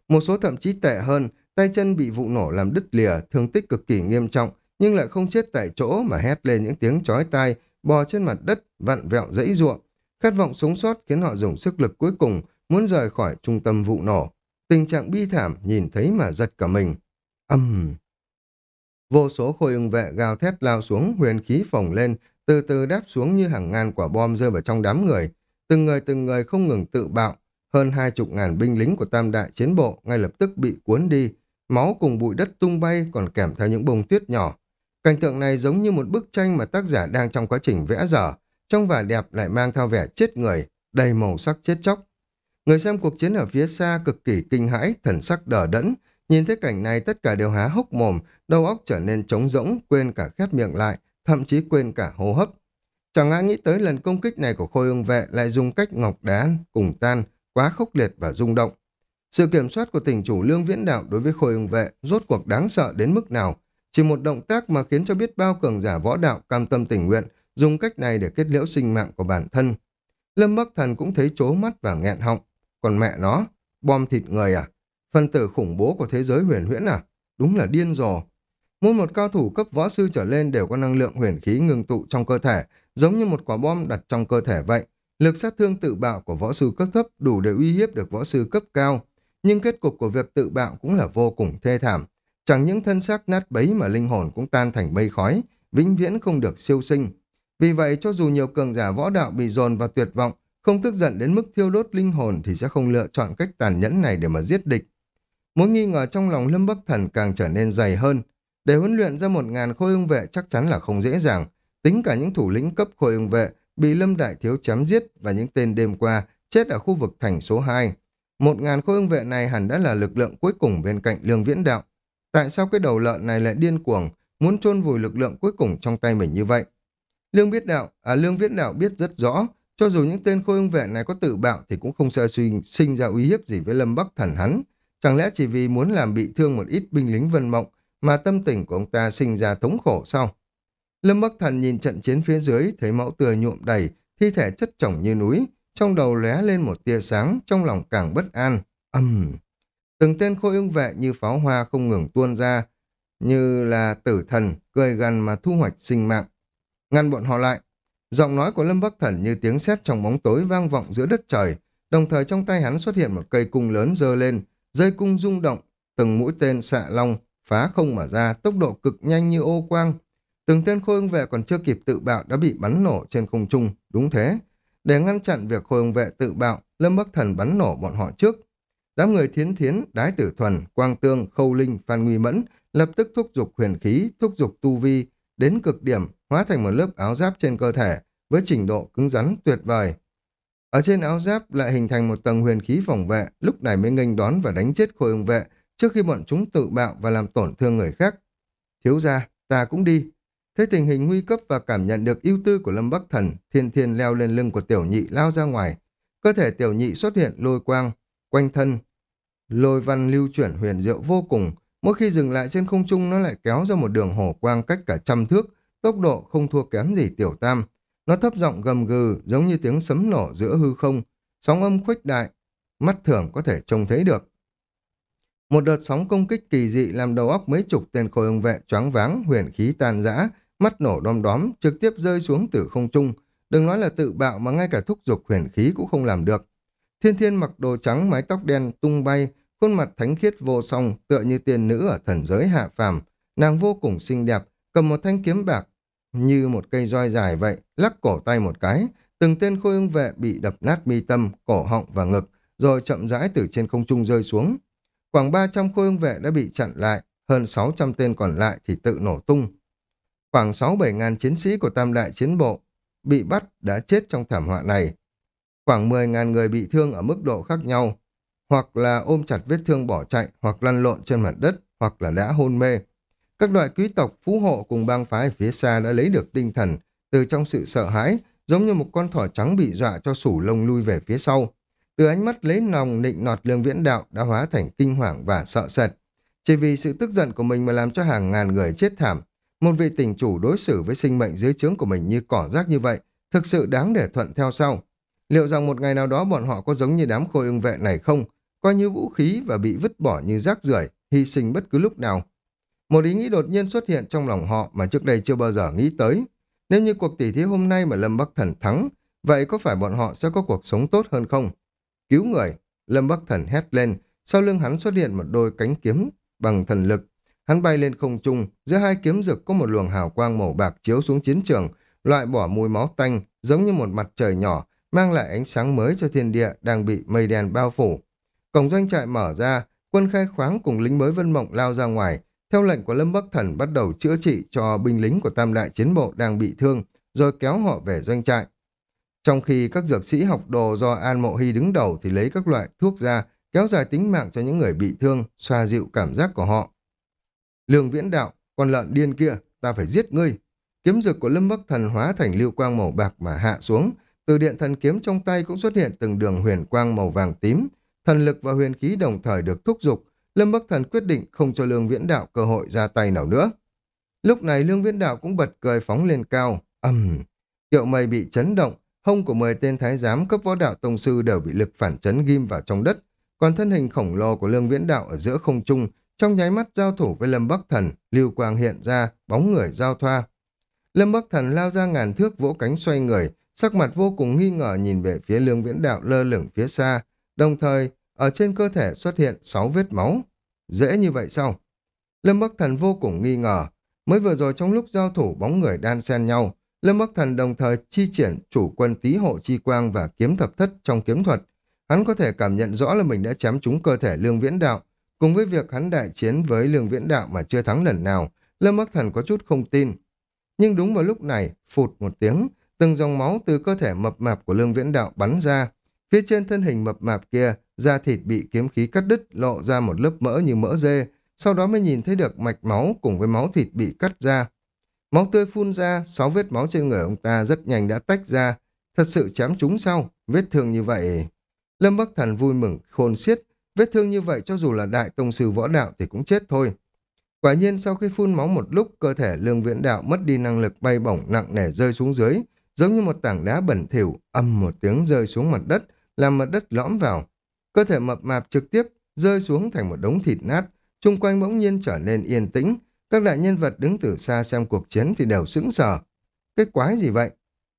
Một số thậm chí tệ hơn, tay chân bị vụ nổ làm đứt lìa, thương tích cực kỳ nghiêm trọng, nhưng lại không chết tại chỗ mà hét lên những tiếng chói tai, bò trên mặt đất, vặn vẹo dãy ruộng. Khát vọng sống sót khiến họ dùng sức lực cuối cùng, muốn rời khỏi trung tâm vụ nổ. Tình trạng bi thảm nhìn thấy mà giật cả mình. Âm... Vô số khôi ưng vệ gào thét lao xuống, huyền khí phồng lên, từ từ đáp xuống như hàng ngàn quả bom rơi vào trong đám người. Từng người từng người không ngừng tự bạo, hơn hai chục ngàn binh lính của tam đại chiến bộ ngay lập tức bị cuốn đi, máu cùng bụi đất tung bay còn kèm theo những bông tuyết nhỏ. Cảnh tượng này giống như một bức tranh mà tác giả đang trong quá trình vẽ dở, trong vẻ đẹp lại mang theo vẻ chết người, đầy màu sắc chết chóc. Người xem cuộc chiến ở phía xa cực kỳ kinh hãi, thần sắc đờ đẫn, nhìn thấy cảnh này tất cả đều há hốc mồm, đầu óc trở nên trống rỗng, quên cả khép miệng lại, thậm chí quên cả hô hấp. Chẳng ai nghĩ tới lần công kích này của Khôi ương vệ lại dùng cách ngọc đá cùng tan, quá khốc liệt và rung động. Sự kiểm soát của tỉnh chủ Lương Viễn Đạo đối với Khôi ưng vệ rốt cuộc đáng sợ đến mức nào. Chỉ một động tác mà khiến cho biết bao cường giả võ đạo cam tâm tình nguyện dùng cách này để kết liễu sinh mạng của bản thân. Lâm Bắc Thần cũng thấy chố mắt và nghẹn họng. Còn mẹ nó, bom thịt người à? Phân tử khủng bố của thế giới huyền huyễn à? Đúng là điên rồ. Mỗi một cao thủ cấp võ sư trở lên đều có năng lượng huyền khí ngừng tụ trong cơ thể, giống như một quả bom đặt trong cơ thể vậy. Lực sát thương tự bạo của võ sư cấp thấp đủ để uy hiếp được võ sư cấp cao. Nhưng kết cục của việc tự bạo cũng là vô cùng thê thảm. Chẳng những thân xác nát bấy mà linh hồn cũng tan thành mây khói, vĩnh viễn không được siêu sinh. Vì vậy, cho dù nhiều cường giả võ đạo bị dồn vào tuyệt vọng, không tức giận đến mức thiêu đốt linh hồn thì sẽ không lựa chọn cách tàn nhẫn này để mà giết địch. Mối nghi ngờ trong lòng Lâm Bắc Thần càng trở nên dày hơn. Để huấn luyện ra một ngàn khôi ưng vệ chắc chắn là không dễ dàng. Tính cả những thủ lĩnh cấp khôi ưng vệ bị Lâm Đại Thiếu chém giết và những tên đêm qua chết ở khu vực thành số 2 một ngàn khối ưng vệ này hẳn đã là lực lượng cuối cùng bên cạnh lương viễn đạo. Tại sao cái đầu lợn này lại điên cuồng, muốn chôn vùi lực lượng cuối cùng trong tay mình như vậy? Lương biết đạo, à lương viễn đạo biết rất rõ, cho dù những tên khôi ưng vệ này có tự bạo thì cũng không sợ suy sinh ra uy hiếp gì với Lâm Bắc Thần hắn. Chẳng lẽ chỉ vì muốn làm bị thương một ít binh lính vân mộng mà tâm tình của ông ta sinh ra thống khổ sao? Lâm Bắc Thần nhìn trận chiến phía dưới, thấy máu tươi nhuộm đầy, thi thể chất chồng như núi, trong đầu lóe lên một tia sáng, trong lòng càng bất an. Âm! Uhm. Từng tên khôi ưng vệ như pháo hoa không ngừng tuôn ra, như là tử thần, cười gần mà thu hoạch sinh mạng. Ngăn bọn họ lại. Giọng nói của Lâm Bắc Thần như tiếng sét trong bóng tối vang vọng giữa đất trời, đồng thời trong tay hắn xuất hiện một cây cung lớn dơ lên, dây cung rung động, từng mũi tên xạ long, phá không mà ra, tốc độ cực nhanh như ô quang. Từng tên khôi ưng vệ còn chưa kịp tự bạo đã bị bắn nổ trên không trung, đúng thế. Để ngăn chặn việc khôi ông vệ tự bạo, Lâm Bắc Thần bắn nổ bọn họ trước. Đám người thiến thiến, đái tử thuần, quang tương, khâu linh, phan nguy mẫn lập tức thúc giục huyền khí, thúc giục tu vi, đến cực điểm, hóa thành một lớp áo giáp trên cơ thể, với trình độ cứng rắn tuyệt vời. Ở trên áo giáp lại hình thành một tầng huyền khí phòng vệ, lúc này mới nghênh đón và đánh chết khôi ông vệ, trước khi bọn chúng tự bạo và làm tổn thương người khác. Thiếu ra, ta cũng đi. Thấy tình hình nguy cấp và cảm nhận được ưu tư của Lâm Bắc Thần, thiên thiên leo lên lưng của tiểu nhị lao ra ngoài. Cơ thể tiểu nhị xuất hiện lôi quang, quanh thân. Lôi văn lưu chuyển huyền diệu vô cùng, mỗi khi dừng lại trên không trung nó lại kéo ra một đường hổ quang cách cả trăm thước, tốc độ không thua kém gì tiểu tam. Nó thấp giọng gầm gừ giống như tiếng sấm nổ giữa hư không, sóng âm khuếch đại, mắt thường có thể trông thấy được. Một đợt sóng công kích kỳ dị làm đầu óc mấy chục tên khôi ông vệ choáng váng, huyền khí tàn rã, mắt nổ đom đóm, trực tiếp rơi xuống từ không trung. Đừng nói là tự bạo mà ngay cả thúc giục huyền khí cũng không làm được. Thiên thiên mặc đồ trắng, mái tóc đen tung bay, khuôn mặt thánh khiết vô song, tựa như tiên nữ ở thần giới hạ phàm. Nàng vô cùng xinh đẹp, cầm một thanh kiếm bạc, như một cây roi dài vậy, lắc cổ tay một cái, từng tên khôi ưng vệ bị đập nát mi tâm, cổ họng và ngực, rồi chậm rãi từ trên không trung rơi xuống. Khoảng 300 khôi ưng vệ đã bị chặn lại, hơn 600 tên còn lại thì tự nổ tung. Khoảng 6-7 ngàn chiến sĩ của tam đại chiến bộ bị bắt đã chết trong thảm họa này. Khoảng 10 ngàn người bị thương ở mức độ khác nhau, hoặc là ôm chặt vết thương bỏ chạy, hoặc lăn lộn trên mặt đất, hoặc là đã hôn mê. Các loại quý tộc phú hộ cùng bang phái phía xa đã lấy được tinh thần từ trong sự sợ hãi, giống như một con thỏ trắng bị dọa cho sủ lông lui về phía sau. Từ ánh mắt lấy lòng nịnh nọt lương viễn đạo đã hóa thành kinh hoàng và sợ sệt. Chỉ vì sự tức giận của mình mà làm cho hàng ngàn người chết thảm. Một vị tỉnh chủ đối xử với sinh mệnh dưới trướng của mình như cỏ rác như vậy, thực sự đáng để thuận theo sau. Liệu rằng một ngày nào đó bọn họ có giống như đám khôi ưng vệ này không, coi như vũ khí và bị vứt bỏ như rác rưởi, hy sinh bất cứ lúc nào. Một ý nghĩ đột nhiên xuất hiện trong lòng họ mà trước đây chưa bao giờ nghĩ tới. Nếu như cuộc tỷ thí hôm nay mà Lâm Bắc Thần thắng, vậy có phải bọn họ sẽ có cuộc sống tốt hơn không? Cứu người, Lâm Bắc Thần hét lên, sau lưng hắn xuất hiện một đôi cánh kiếm bằng thần lực. Hắn bay lên không trung, giữa hai kiếm rực có một luồng hào quang màu bạc chiếu xuống chiến trường, loại bỏ mùi máu tanh, giống như một mặt trời nhỏ, mang lại ánh sáng mới cho thiên địa đang bị mây đen bao phủ. Cổng doanh trại mở ra, quân khai khoáng cùng lính mới vân mộng lao ra ngoài, theo lệnh của Lâm Bắc Thần bắt đầu chữa trị cho binh lính của tam đại chiến bộ đang bị thương, rồi kéo họ về doanh trại. Trong khi các dược sĩ học đồ do An Mộ Hy đứng đầu thì lấy các loại thuốc ra, kéo dài tính mạng cho những người bị thương, xoa dịu cảm giác của họ. Lương viễn đạo, con lợn điên kia, ta phải giết ngươi. Kiếm dực của Lâm Bắc Thần hóa thành lưu quang màu bạc mà hạ xuống, từ điện thần kiếm trong tay cũng xuất hiện từng đường huyền quang màu vàng tím, thần lực và huyền khí đồng thời được thúc giục, Lâm Bắc Thần quyết định không cho Lương Viễn Đạo cơ hội ra tay nào nữa. Lúc này Lương Viễn Đạo cũng bật cười phóng lên cao, ầm, um, kiệu mây bị chấn động, hông của 10 tên thái giám cấp võ đạo tông sư đều bị lực phản chấn ghim vào trong đất, còn thân hình khổng lồ của Lương Viễn Đạo ở giữa không trung, trong nháy mắt giao thủ với Lâm Bắc Thần, lưu quang hiện ra, bóng người giao thoa. Lâm Bắc Thần lao ra ngàn thước vỗ cánh xoay người, sắc mặt vô cùng nghi ngờ nhìn về phía Lương Viễn Đạo lơ lửng phía xa, đồng thời ở trên cơ thể xuất hiện 6 vết máu. Dễ như vậy sao? Lâm Bắc Thần vô cùng nghi ngờ. Mới vừa rồi trong lúc giao thủ bóng người đan xen nhau, Lâm Bắc Thần đồng thời chi triển chủ quân tí hộ chi quang và kiếm thập thất trong kiếm thuật. Hắn có thể cảm nhận rõ là mình đã chém trúng cơ thể lương viễn đạo. Cùng với việc hắn đại chiến với lương viễn đạo mà chưa thắng lần nào, Lâm Bắc Thần có chút không tin. Nhưng đúng vào lúc này, phụt một tiếng, từng dòng máu từ cơ thể mập mạp của lương viễn đạo bắn ra. Phía trên thân hình mập mạp kia da thịt bị kiếm khí cắt đứt, lộ ra một lớp mỡ như mỡ dê, sau đó mới nhìn thấy được mạch máu cùng với máu thịt bị cắt ra. Máu tươi phun ra, sáu vết máu trên người ông ta rất nhanh đã tách ra, thật sự chém chúng sau, vết thương như vậy. Lâm Bắc Thần vui mừng, khôn xiết, vết thương như vậy cho dù là đại tông sư võ đạo thì cũng chết thôi. Quả nhiên sau khi phun máu một lúc, cơ thể lương viễn đạo mất đi năng lực bay bổng nặng nề rơi xuống dưới, giống như một tảng đá bẩn thỉu, âm một tiếng rơi xuống mặt đất, làm mặt đất lõm vào. Cơ thể mập mạp trực tiếp rơi xuống thành một đống thịt nát, chung quanh bỗng nhiên trở nên yên tĩnh. Các đại nhân vật đứng từ xa xem cuộc chiến thì đều sững sờ. Cái quái gì vậy?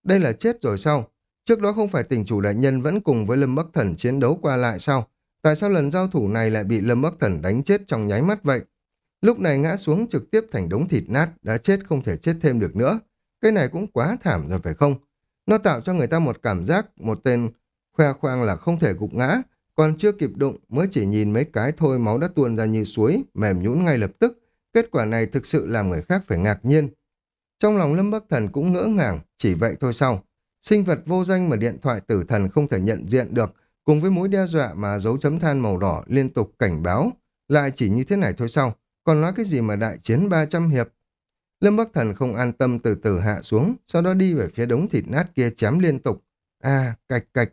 Đây là chết rồi sao? Trước đó không phải tỉnh chủ đại nhân vẫn cùng với Lâm Bắc Thần chiến đấu qua lại sao? Tại sao lần giao thủ này lại bị Lâm Bắc Thần đánh chết trong nháy mắt vậy? Lúc này ngã xuống trực tiếp thành đống thịt nát, đã chết không thể chết thêm được nữa. Cái này cũng quá thảm rồi phải không? Nó tạo cho người ta một cảm giác, một tên khoe khoang là không thể gục ngã, còn chưa kịp đụng mới chỉ nhìn mấy cái thôi máu đã tuôn ra như suối, mềm nhũn ngay lập tức. Kết quả này thực sự làm người khác phải ngạc nhiên. Trong lòng Lâm Bắc Thần cũng ngỡ ngàng, chỉ vậy thôi sao? Sinh vật vô danh mà điện thoại tử thần không thể nhận diện được, cùng với mối đe dọa mà dấu chấm than màu đỏ liên tục cảnh báo, lại chỉ như thế này thôi sao? Còn nói cái gì mà đại chiến 300 hiệp? Lâm Bắc Thần không an tâm từ từ hạ xuống, sau đó đi về phía đống thịt nát kia chém liên tục. À, cạch cạch.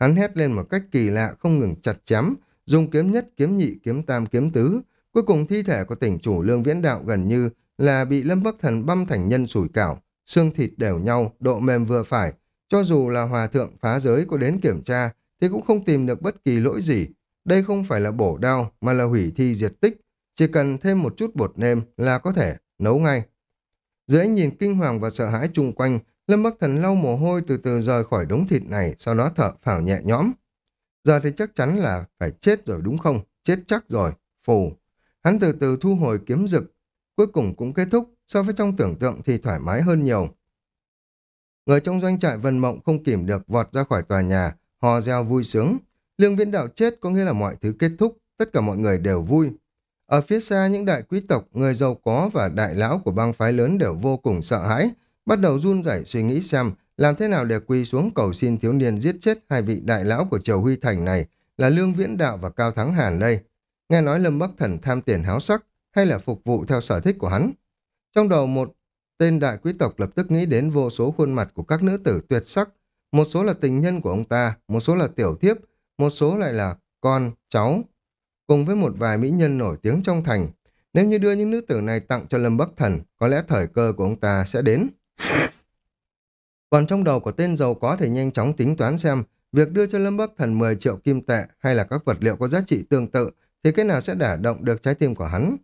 Hắn hét lên một cách kỳ lạ không ngừng chặt chém, dùng kiếm nhất, kiếm nhị, kiếm tam, kiếm tứ. Cuối cùng thi thể của tỉnh chủ Lương Viễn Đạo gần như là bị Lâm Bắc Thần băm thành nhân sủi cảo, xương thịt đều nhau, độ mềm vừa phải. Cho dù là hòa thượng phá giới có đến kiểm tra, thì cũng không tìm được bất kỳ lỗi gì. Đây không phải là bổ đao, mà là hủy thi diệt tích. Chỉ cần thêm một chút bột nêm là có thể nấu ngay. Dưới ánh nhìn kinh hoàng và sợ hãi chung quanh, Lâm Bắc Thần lau mồ hôi từ từ rời khỏi đống thịt này, sau đó thở phào nhẹ nhõm. Giờ thì chắc chắn là phải chết rồi đúng không? Chết chắc rồi. Phù. Hắn từ từ thu hồi kiếm rực. Cuối cùng cũng kết thúc, so với trong tưởng tượng thì thoải mái hơn nhiều. Người trong doanh trại Vân Mộng không kìm được vọt ra khỏi tòa nhà, hò reo vui sướng. Lương viễn đạo chết có nghĩa là mọi thứ kết thúc, tất cả mọi người đều vui. Ở phía xa những đại quý tộc, người giàu có và đại lão của bang phái lớn đều vô cùng sợ hãi, bắt đầu run rẩy suy nghĩ xem làm thế nào để quỳ xuống cầu xin thiếu niên giết chết hai vị đại lão của Triều Huy Thành này là Lương Viễn Đạo và Cao Thắng Hàn đây. Nghe nói Lâm Bắc Thần tham tiền háo sắc hay là phục vụ theo sở thích của hắn. Trong đầu một tên đại quý tộc lập tức nghĩ đến vô số khuôn mặt của các nữ tử tuyệt sắc, một số là tình nhân của ông ta, một số là tiểu thiếp, một số lại là con, cháu, cùng với một vài mỹ nhân nổi tiếng trong thành. Nếu như đưa những nữ tử này tặng cho Lâm Bắc Thần, có lẽ thời cơ của ông ta sẽ đến. Còn trong đầu của tên giàu có thể nhanh chóng tính toán xem việc đưa cho Lâm Bắc Thần 10 triệu kim tệ hay là các vật liệu có giá trị tương tự thì cái nào sẽ đả động được trái tim của hắn.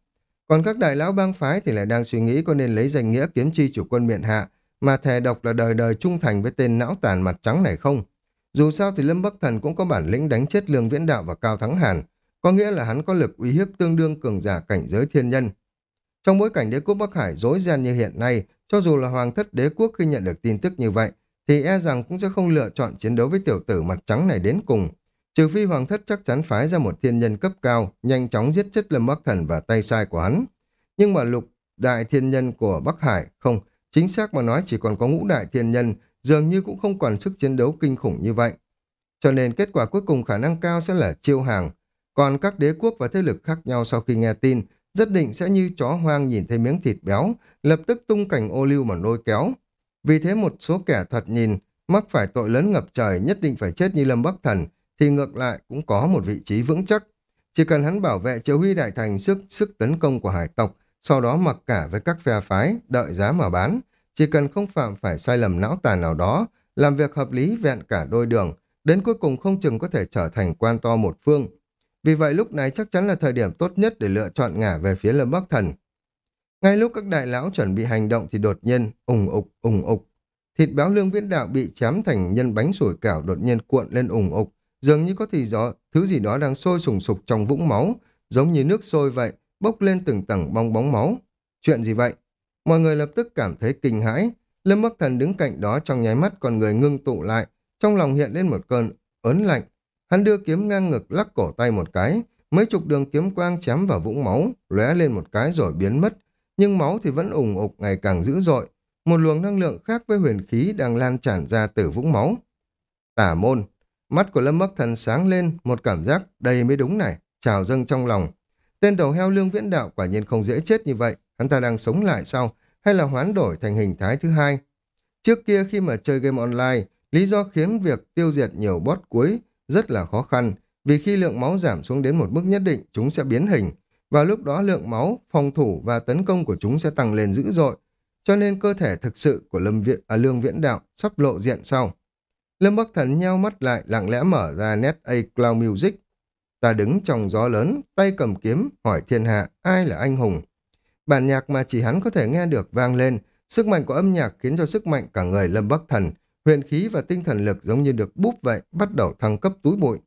Còn các đại lão bang phái thì lại đang suy nghĩ có nên lấy danh nghĩa kiếm chi chủ quân miện hạ mà thề độc là đời đời trung thành với tên não tàn mặt trắng này không. Dù sao thì Lâm Bắc Thần cũng có bản lĩnh đánh chết Lương Viễn Đạo và Cao Thắng Hàn, có nghĩa là hắn có lực uy hiếp tương đương cường giả cảnh giới thiên nhân. Trong bối cảnh đế quốc Bắc Hải rối ren như hiện nay, cho dù là hoàng thất đế quốc khi nhận được tin tức như vậy, thì e rằng cũng sẽ không lựa chọn chiến đấu với tiểu tử mặt trắng này đến cùng. Trừ phi hoàng thất chắc chắn phái ra một thiên nhân cấp cao, nhanh chóng giết chết Lâm Bắc Thần và tay sai của hắn. Nhưng mà lục đại thiên nhân của Bắc Hải, không, chính xác mà nói chỉ còn có ngũ đại thiên nhân, dường như cũng không còn sức chiến đấu kinh khủng như vậy. Cho nên kết quả cuối cùng khả năng cao sẽ là chiêu hàng, còn các đế quốc và thế lực khác nhau sau khi nghe tin, rất định sẽ như chó hoang nhìn thấy miếng thịt béo, lập tức tung cảnh ô lưu mà lôi kéo. Vì thế một số kẻ thuật nhìn, mắc phải tội lớn ngập trời nhất định phải chết như Lâm Bắc Thần, thì ngược lại cũng có một vị trí vững chắc. Chỉ cần hắn bảo vệ triều huy đại thành sức sức tấn công của hải tộc, sau đó mặc cả với các phe phái, đợi giá mà bán. Chỉ cần không phạm phải sai lầm não tàn nào đó, làm việc hợp lý vẹn cả đôi đường, đến cuối cùng không chừng có thể trở thành quan to một phương. Vì vậy lúc này chắc chắn là thời điểm tốt nhất để lựa chọn ngả về phía Lâm Bắc Thần. Ngay lúc các đại lão chuẩn bị hành động thì đột nhiên, ủng ục, ủng ục. Thịt béo lương viễn đạo bị chém thành nhân bánh sủi cảo đột nhiên cuộn lên ủng ục, dường như có thì gió, thứ gì đó đang sôi sùng sục trong vũng máu, giống như nước sôi vậy, bốc lên từng tầng bong bóng máu. Chuyện gì vậy? Mọi người lập tức cảm thấy kinh hãi. Lâm Bắc Thần đứng cạnh đó trong nháy mắt con người ngưng tụ lại, trong lòng hiện lên một cơn ớn lạnh. Hắn đưa kiếm ngang ngực lắc cổ tay một cái, mấy chục đường kiếm quang chém vào vũng máu, lóe lên một cái rồi biến mất, nhưng máu thì vẫn ủng ục ngày càng dữ dội. Một luồng năng lượng khác với huyền khí đang lan tràn ra từ vũng máu. Tả môn, Mắt của Lâm Bắc Thần sáng lên, một cảm giác đây mới đúng này, trào dâng trong lòng. Tên đầu heo lương viễn đạo quả nhiên không dễ chết như vậy, hắn ta đang sống lại sau, hay là hoán đổi thành hình thái thứ hai. Trước kia khi mà chơi game online, lý do khiến việc tiêu diệt nhiều bot cuối rất là khó khăn, vì khi lượng máu giảm xuống đến một mức nhất định, chúng sẽ biến hình. Và lúc đó lượng máu, phòng thủ và tấn công của chúng sẽ tăng lên dữ dội. Cho nên cơ thể thực sự của Lâm Viện, à, Lương Viễn Đạo sắp lộ diện sau. Lâm Bắc Thần nheo mắt lại lặng lẽ mở ra net A Cloud Music. Ta đứng trong gió lớn, tay cầm kiếm, hỏi thiên hạ ai là anh hùng. Bản nhạc mà chỉ hắn có thể nghe được vang lên, sức mạnh của âm nhạc khiến cho sức mạnh cả người Lâm Bắc Thần, huyền khí và tinh thần lực giống như được búp vậy, bắt đầu thăng cấp túi bụi.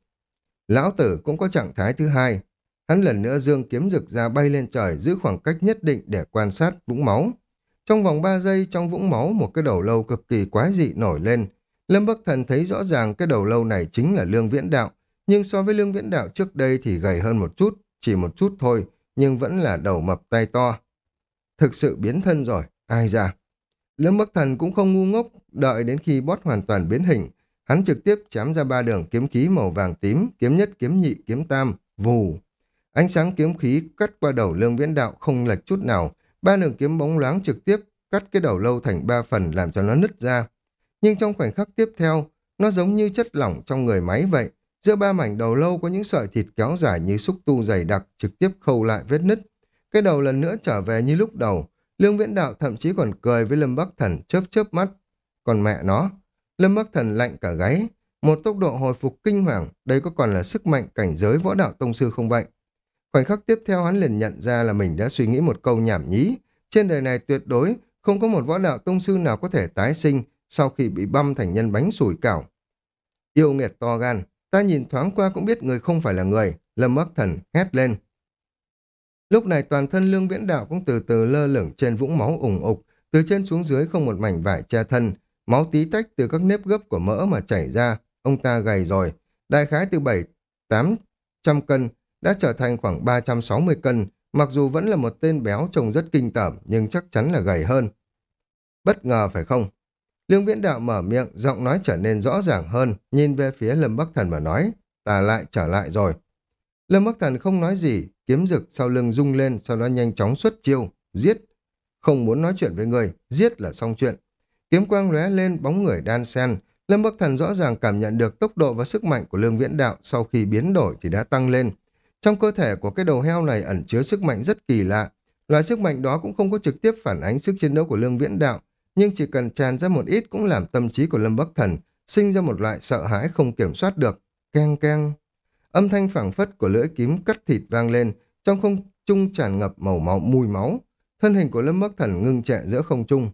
Lão tử cũng có trạng thái thứ hai. Hắn lần nữa dương kiếm rực ra bay lên trời giữ khoảng cách nhất định để quan sát vũng máu. Trong vòng 3 giây trong vũng máu một cái đầu lâu cực kỳ quái dị nổi lên. Lâm Bắc Thần thấy rõ ràng cái đầu lâu này chính là Lương Viễn Đạo, nhưng so với Lương Viễn Đạo trước đây thì gầy hơn một chút, chỉ một chút thôi, nhưng vẫn là đầu mập tay to. Thực sự biến thân rồi, ai ra? Lâm Bắc Thần cũng không ngu ngốc, đợi đến khi bót hoàn toàn biến hình, hắn trực tiếp chém ra ba đường kiếm khí màu vàng tím, kiếm nhất, kiếm nhị, kiếm tam, vù. Ánh sáng kiếm khí cắt qua đầu Lương Viễn Đạo không lệch chút nào, ba đường kiếm bóng loáng trực tiếp cắt cái đầu lâu thành ba phần làm cho nó nứt ra. Nhưng trong khoảnh khắc tiếp theo, nó giống như chất lỏng trong người máy vậy. Giữa ba mảnh đầu lâu có những sợi thịt kéo dài như xúc tu dày đặc trực tiếp khâu lại vết nứt. Cái đầu lần nữa trở về như lúc đầu. Lương Viễn Đạo thậm chí còn cười với Lâm Bắc Thần chớp chớp mắt. Còn mẹ nó, Lâm Bắc Thần lạnh cả gáy. Một tốc độ hồi phục kinh hoàng, đây có còn là sức mạnh cảnh giới võ đạo tông sư không vậy? Khoảnh khắc tiếp theo hắn liền nhận ra là mình đã suy nghĩ một câu nhảm nhí. Trên đời này tuyệt đối không có một võ đạo tông sư nào có thể tái sinh sau khi bị băm thành nhân bánh sủi cảo. Yêu nghiệt to gan, ta nhìn thoáng qua cũng biết người không phải là người, Lâm Bắc Thần hét lên. Lúc này toàn thân Lương Viễn Đạo cũng từ từ lơ lửng trên vũng máu ủng ục, từ trên xuống dưới không một mảnh vải che thân, máu tí tách từ các nếp gấp của mỡ mà chảy ra, ông ta gầy rồi, đại khái từ 7 800 cân đã trở thành khoảng 360 cân, mặc dù vẫn là một tên béo trông rất kinh tởm nhưng chắc chắn là gầy hơn. Bất ngờ phải không? Lương Viễn Đạo mở miệng, giọng nói trở nên rõ ràng hơn, nhìn về phía Lâm Bắc Thần mà nói, ta lại trở lại rồi. Lâm Bắc Thần không nói gì, kiếm rực sau lưng rung lên, sau đó nhanh chóng xuất chiêu, giết. Không muốn nói chuyện với người, giết là xong chuyện. Kiếm quang lóe lên, bóng người đan sen. Lâm Bắc Thần rõ ràng cảm nhận được tốc độ và sức mạnh của Lương Viễn Đạo sau khi biến đổi thì đã tăng lên. Trong cơ thể của cái đầu heo này ẩn chứa sức mạnh rất kỳ lạ. Loại sức mạnh đó cũng không có trực tiếp phản ánh sức chiến đấu của Lương Viễn Đạo, nhưng chỉ cần tràn ra một ít cũng làm tâm trí của Lâm Bắc Thần sinh ra một loại sợ hãi không kiểm soát được. Keng keng. Âm thanh phảng phất của lưỡi kiếm cắt thịt vang lên, trong không trung tràn ngập màu máu mùi máu. Thân hình của Lâm Bắc Thần ngưng trệ giữa không trung.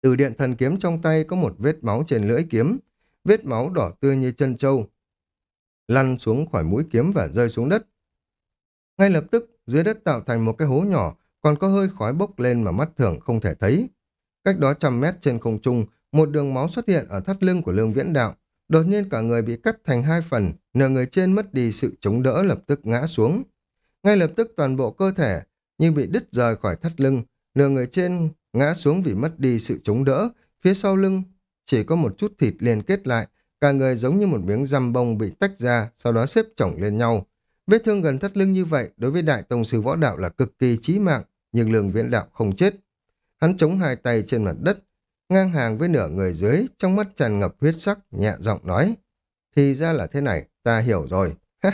Từ điện thần kiếm trong tay có một vết máu trên lưỡi kiếm, vết máu đỏ tươi như chân trâu, lăn xuống khỏi mũi kiếm và rơi xuống đất. Ngay lập tức, dưới đất tạo thành một cái hố nhỏ, còn có hơi khói bốc lên mà mắt thường không thể thấy. Cách đó trăm mét trên không trung, một đường máu xuất hiện ở thắt lưng của Lương Viễn Đạo. Đột nhiên cả người bị cắt thành hai phần, nửa người trên mất đi sự chống đỡ lập tức ngã xuống. Ngay lập tức toàn bộ cơ thể như bị đứt rời khỏi thắt lưng, nửa người trên ngã xuống vì mất đi sự chống đỡ, phía sau lưng chỉ có một chút thịt liên kết lại, cả người giống như một miếng răm bông bị tách ra, sau đó xếp chồng lên nhau. Vết thương gần thắt lưng như vậy đối với đại tông sư võ đạo là cực kỳ chí mạng, nhưng lương viễn đạo không chết. Hắn chống hai tay trên mặt đất, ngang hàng với nửa người dưới, trong mắt tràn ngập huyết sắc, nhẹ giọng nói. Thì ra là thế này, ta hiểu rồi. *laughs*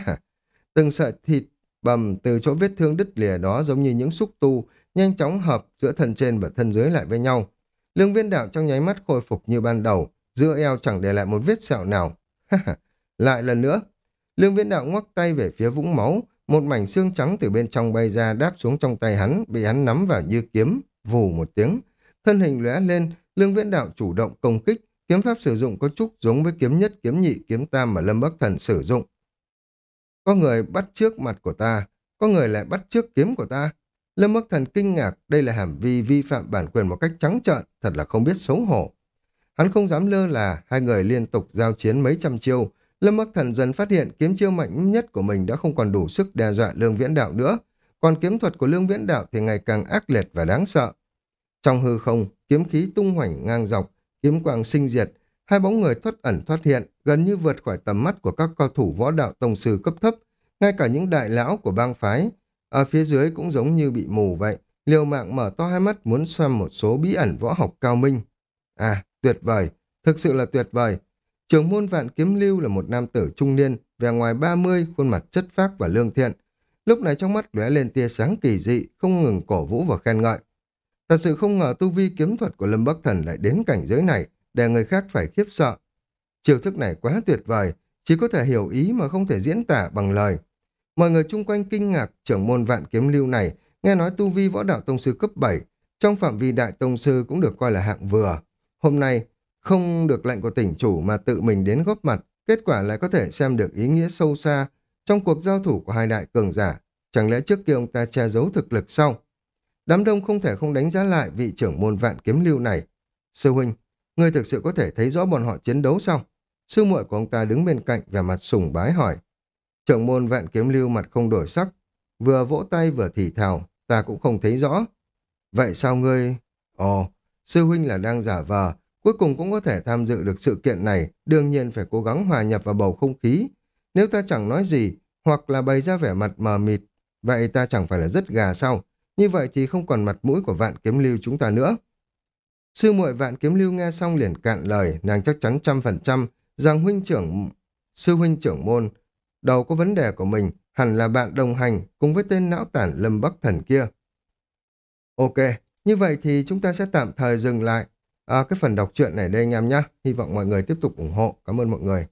Từng sợi thịt bầm từ chỗ vết thương đứt lìa đó giống như những xúc tu, nhanh chóng hợp giữa thân trên và thân dưới lại với nhau. Lương viên đạo trong nháy mắt khôi phục như ban đầu, giữa eo chẳng để lại một vết sẹo nào. *laughs* lại lần nữa, lương viên đạo ngoắc tay về phía vũng máu, một mảnh xương trắng từ bên trong bay ra đáp xuống trong tay hắn, bị hắn nắm vào như kiếm, vù một tiếng. Thân hình lóe lên, lương viễn đạo chủ động công kích, kiếm pháp sử dụng có chút giống với kiếm nhất, kiếm nhị, kiếm tam mà Lâm Bắc Thần sử dụng. Có người bắt trước mặt của ta, có người lại bắt trước kiếm của ta. Lâm Bắc Thần kinh ngạc, đây là hành vi vi phạm bản quyền một cách trắng trợn, thật là không biết xấu hổ. Hắn không dám lơ là, hai người liên tục giao chiến mấy trăm chiêu. Lâm Bắc Thần dần phát hiện kiếm chiêu mạnh nhất của mình đã không còn đủ sức đe dọa Lương Viễn Đạo nữa, còn kiếm thuật của Lương Viễn Đạo thì ngày càng ác liệt và đáng sợ. Trong hư không, kiếm khí tung hoành ngang dọc, kiếm quang sinh diệt, hai bóng người thoát ẩn thoát hiện, gần như vượt khỏi tầm mắt của các cao thủ võ đạo tông sư cấp thấp, ngay cả những đại lão của bang phái. Ở phía dưới cũng giống như bị mù vậy, liều mạng mở to hai mắt muốn xem một số bí ẩn võ học cao minh. À, tuyệt vời, thực sự là tuyệt vời. Trường môn vạn kiếm lưu là một nam tử trung niên, vẻ ngoài 30, khuôn mặt chất phác và lương thiện. Lúc này trong mắt lóe lên tia sáng kỳ dị, không ngừng cổ vũ và khen ngợi. Thật sự không ngờ tu vi kiếm thuật của Lâm Bắc Thần lại đến cảnh giới này, để người khác phải khiếp sợ. Chiêu thức này quá tuyệt vời, chỉ có thể hiểu ý mà không thể diễn tả bằng lời. Mọi người chung quanh kinh ngạc trưởng môn vạn kiếm lưu này, nghe nói tu vi võ đạo tông sư cấp 7, trong phạm vi đại tông sư cũng được coi là hạng vừa. Hôm nay, không được lệnh của tỉnh chủ mà tự mình đến góp mặt, kết quả lại có thể xem được ý nghĩa sâu xa trong cuộc giao thủ của hai đại cường giả. Chẳng lẽ trước kia ông ta che giấu thực lực sau? Đám đông không thể không đánh giá lại vị trưởng môn vạn kiếm lưu này. Sư huynh, ngươi thực sự có thể thấy rõ bọn họ chiến đấu sao? Sư muội của ông ta đứng bên cạnh và mặt sùng bái hỏi. Trưởng môn vạn kiếm lưu mặt không đổi sắc, vừa vỗ tay vừa thì thào, ta cũng không thấy rõ. Vậy sao ngươi... Ồ, sư huynh là đang giả vờ, cuối cùng cũng có thể tham dự được sự kiện này, đương nhiên phải cố gắng hòa nhập vào bầu không khí. Nếu ta chẳng nói gì, hoặc là bày ra vẻ mặt mờ mịt, vậy ta chẳng phải là rất gà sao? Như vậy thì không còn mặt mũi của vạn kiếm lưu chúng ta nữa. Sư muội vạn kiếm lưu nghe xong liền cạn lời, nàng chắc chắn trăm phần trăm rằng huynh trưởng, sư huynh trưởng môn, đầu có vấn đề của mình, hẳn là bạn đồng hành cùng với tên não tản lâm bắc thần kia. Ok, như vậy thì chúng ta sẽ tạm thời dừng lại à, cái phần đọc truyện này đây anh em nhé. Hy vọng mọi người tiếp tục ủng hộ. Cảm ơn mọi người.